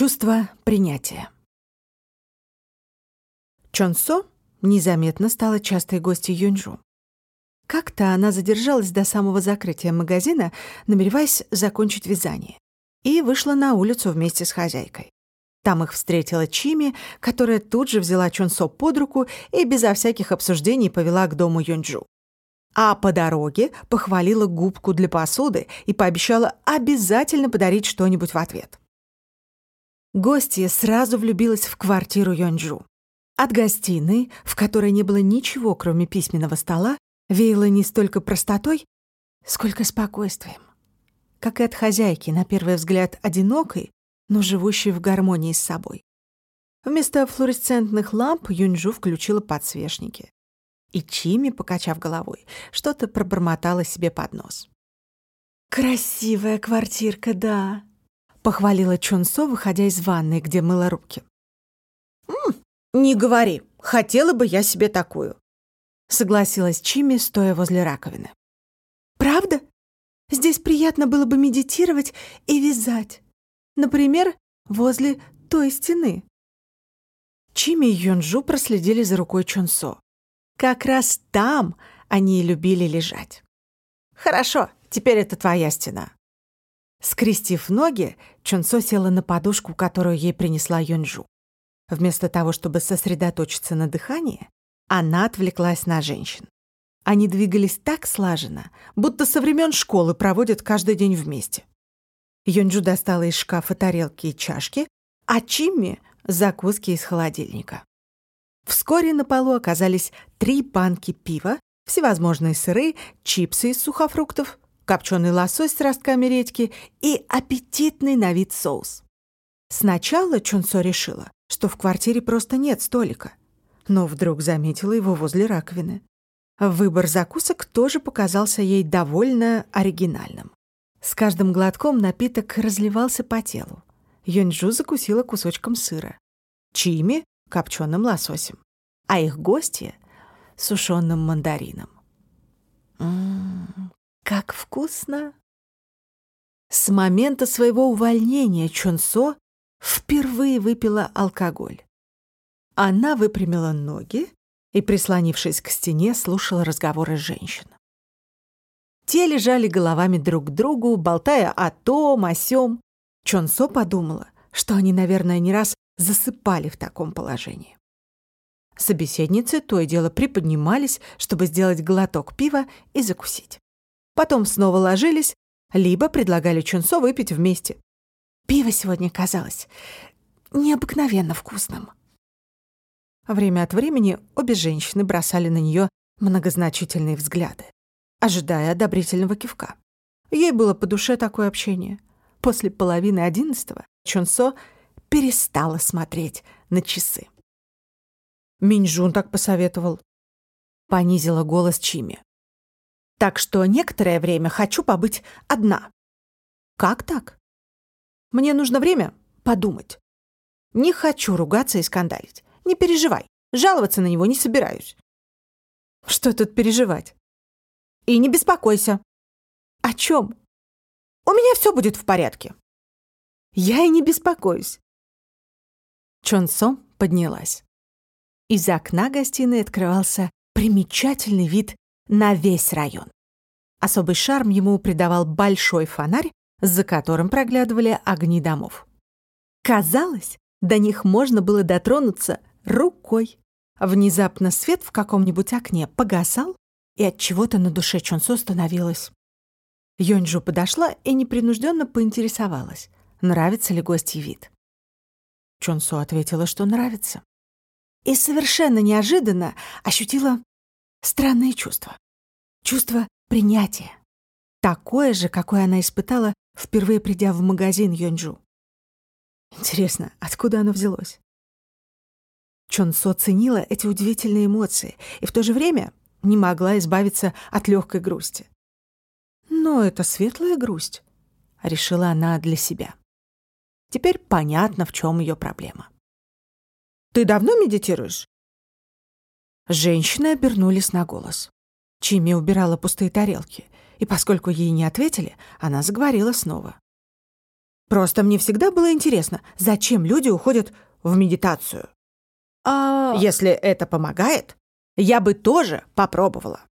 Чувство принятия. Чонсо незаметно стала частой гостьей Юньжу. Как-то она задержалась до самого закрытия магазина, намереваясь закончить вязание, и вышла на улицу вместе с хозяйкой. Там их встретила Чими, которая тут же взяла Чонсо под руку и безо всяких обсуждений повела к дому Юньджу. А по дороге похвалила губку для посуды и пообещала обязательно подарить что-нибудь в ответ. Гостья сразу влюбилась в квартиру Йонджу. От гостиной, в которой не было ничего, кроме письменного стола, веяло не столько простотой, сколько спокойствием. Как и от хозяйки, на первый взгляд одинокой, но живущей в гармонии с собой. Вместо флуоресцентных ламп Юнджу включила подсвечники. И Чими, покачав головой, что-то пробормотала себе под нос. «Красивая квартирка, да», — похвалила Чонсо, выходя из ванной, где мыла руки. «М -м, «Не говори, хотела бы я себе такую», — согласилась Чими, стоя возле раковины. «Правда? Здесь приятно было бы медитировать и вязать. Например, возле той стены». Чими и Йонджу проследили за рукой Чонсо. Как раз там они и любили лежать. «Хорошо, теперь это твоя стена». Скрестив ноги, Чунсо села на подушку, которую ей принесла Юнджу. Вместо того, чтобы сосредоточиться на дыхании, она отвлеклась на женщин. Они двигались так слаженно, будто со времен школы проводят каждый день вместе. Юнджу достала из шкафа тарелки и чашки, а Чимми — закуски из холодильника. Вскоре на полу оказались три банки пива, всевозможные сыры, чипсы из сухофруктов, копченый лосось с ростками редьки и аппетитный на вид соус. Сначала Чунсо решила, что в квартире просто нет столика, но вдруг заметила его возле раковины. Выбор закусок тоже показался ей довольно оригинальным. С каждым глотком напиток разливался по телу. Юньджу закусила кусочком сыра. Чими копченым лососем, а их гости — сушеным мандарином. Ммм, как вкусно! С момента своего увольнения Чунсо впервые выпила алкоголь. Она выпрямила ноги и, прислонившись к стене, слушала разговоры женщин. Те лежали головами друг к другу, болтая о том, о сём. Чонсо подумала, что они, наверное, не раз засыпали в таком положении. Собеседницы то и дело приподнимались, чтобы сделать глоток пива и закусить. Потом снова ложились, либо предлагали Чунсо выпить вместе. Пиво сегодня казалось необыкновенно вкусным. Время от времени обе женщины бросали на нее многозначительные взгляды, ожидая одобрительного кивка. Ей было по душе такое общение. После половины одиннадцатого Чунсо перестала смотреть на часы. Минджун так посоветовал. Понизила голос Чими. Так что некоторое время хочу побыть одна. Как так? Мне нужно время подумать. Не хочу ругаться и скандалить. Не переживай. Жаловаться на него не собираюсь. Что тут переживать? И не беспокойся. О чем? У меня все будет в порядке. Я и не беспокоюсь. Чонсо поднялась. Из окна гостиной открывался примечательный вид на весь район. Особый шарм ему придавал большой фонарь, за которым проглядывали огни домов. Казалось, до них можно было дотронуться рукой. Внезапно свет в каком-нибудь окне погасал, и от чего-то на душе Чонсо становилось. Йонджу подошла и непринужденно поинтересовалась, нравится ли гостье вид. Чонсо ответила, что нравится. И совершенно неожиданно ощутила странное чувство. Чувство принятия. Такое же, какое она испытала, впервые придя в магазин Йонджу. Интересно, откуда оно взялось? Чонсо ценила эти удивительные эмоции и в то же время не могла избавиться от легкой грусти. Но это светлая грусть, решила она для себя. Теперь понятно, в чем ее проблема. «Ты давно медитируешь?» Женщины обернулись на голос. Чими убирала пустые тарелки, и поскольку ей не ответили, она заговорила снова. Просто мне всегда было интересно, зачем люди уходят в медитацию. А... Если это помогает, я бы тоже попробовала.